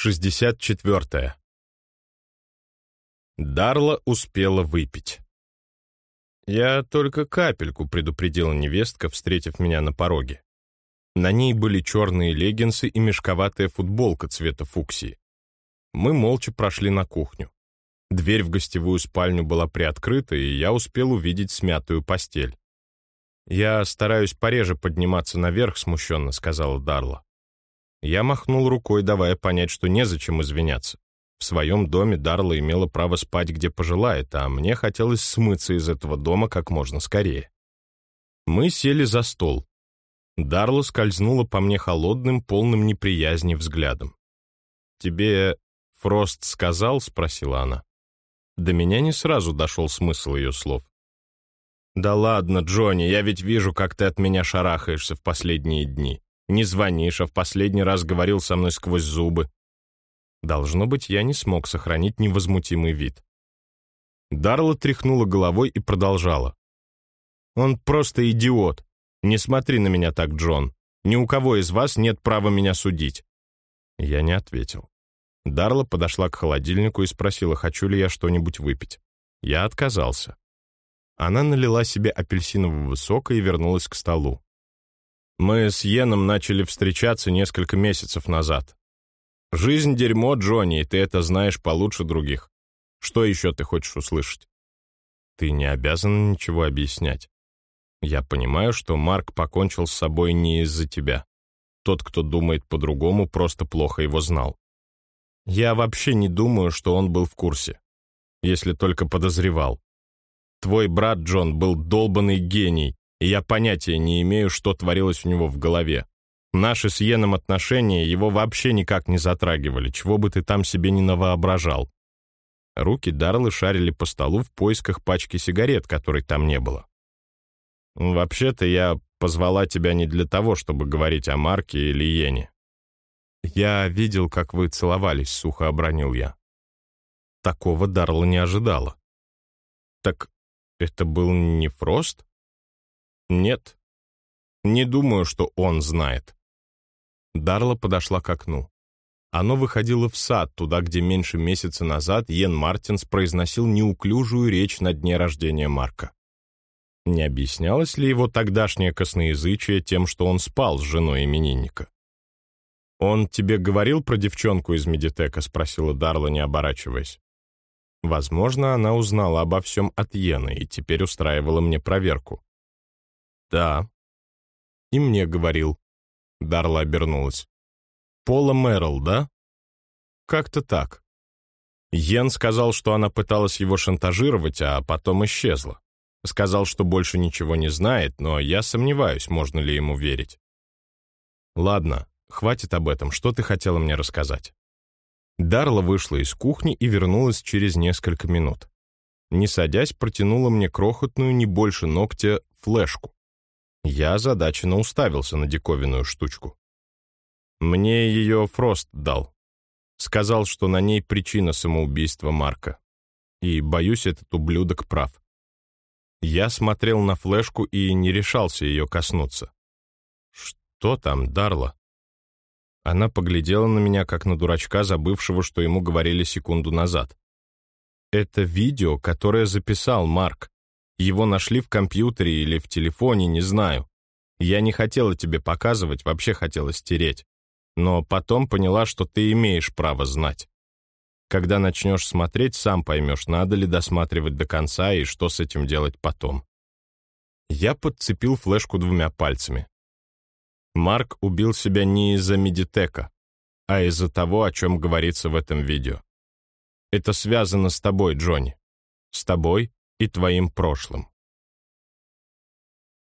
64. Дарла успела выпить. Я только капельку предупредила невестка, встретив меня на пороге. На ней были черные леггинсы и мешковатая футболка цвета фуксии. Мы молча прошли на кухню. Дверь в гостевую спальню была приоткрыта, и я успел увидеть смятую постель. «Я стараюсь пореже подниматься наверх», — смущенно сказала Дарла. Я махнул рукой, давая понять, что незачем извиняться. В своем доме Дарла имела право спать, где пожелает, а мне хотелось смыться из этого дома как можно скорее. Мы сели за стол. Дарла скользнула по мне холодным, полным неприязни взглядом. «Тебе Фрост сказал?» — спросила она. До меня не сразу дошел смысл ее слов. «Да ладно, Джонни, я ведь вижу, как ты от меня шарахаешься в последние дни. Не звонишь, а в последний раз говорил со мной сквозь зубы. Должно быть, я не смог сохранить невозмутимый вид. Дарла тряхнула головой и продолжала. «Он просто идиот. Не смотри на меня так, Джон. Ни у кого из вас нет права меня судить». Я не ответил. Дарла подошла к холодильнику и спросила, хочу ли я что-нибудь выпить. Я отказался. Она налила себе апельсинового сока и вернулась к столу. Мы с Йеном начали встречаться несколько месяцев назад. Жизнь — дерьмо, Джонни, и ты это знаешь получше других. Что еще ты хочешь услышать? Ты не обязан ничего объяснять. Я понимаю, что Марк покончил с собой не из-за тебя. Тот, кто думает по-другому, просто плохо его знал. Я вообще не думаю, что он был в курсе. Если только подозревал. Твой брат Джон был долбанный гений, и я понятия не имею, что творилось у него в голове. Наши с Йеном отношения его вообще никак не затрагивали, чего бы ты там себе не навоображал. Руки Дарлы шарили по столу в поисках пачки сигарет, которой там не было. «Вообще-то я позвала тебя не для того, чтобы говорить о Марке или Йене. Я видел, как вы целовались», — сухо обронил я. Такого Дарла не ожидала. «Так это был не Фрост?» «Нет. Не думаю, что он знает». Дарла подошла к окну. Оно выходило в сад, туда, где меньше месяца назад Йен Мартинс произносил неуклюжую речь на дне рождения Марка. Не объяснялось ли его тогдашнее косноязычие тем, что он спал с женой именинника? «Он тебе говорил про девчонку из медитека?» — спросила Дарла, не оборачиваясь. Возможно, она узнала обо всем от Йена и теперь устраивала мне проверку. «Да». «И мне говорил». Дарла обернулась. «Пола Мэрил, да?» «Как-то так». Йен сказал, что она пыталась его шантажировать, а потом исчезла. Сказал, что больше ничего не знает, но я сомневаюсь, можно ли ему верить. «Ладно, хватит об этом. Что ты хотела мне рассказать?» Дарла вышла из кухни и вернулась через несколько минут. Не садясь, протянула мне крохотную, не больше ногтя, флешку. Я озадаченно уставился на диковинную штучку. Мне ее Фрост дал. Сказал, что на ней причина самоубийства Марка. И, боюсь, этот ублюдок прав. Я смотрел на флешку и не решался ее коснуться. «Что там, Дарла?» Она поглядела на меня, как на дурачка, забывшего, что ему говорили секунду назад. «Это видео, которое записал Марк. Его нашли в компьютере или в телефоне, не знаю. Я не хотела тебе показывать, вообще хотела стереть. Но потом поняла, что ты имеешь право знать. Когда начнешь смотреть, сам поймешь, надо ли досматривать до конца и что с этим делать потом. Я подцепил флешку двумя пальцами. Марк убил себя не из-за медитека, а из-за того, о чем говорится в этом видео. Это связано с тобой, Джонни. С тобой и твоим прошлым.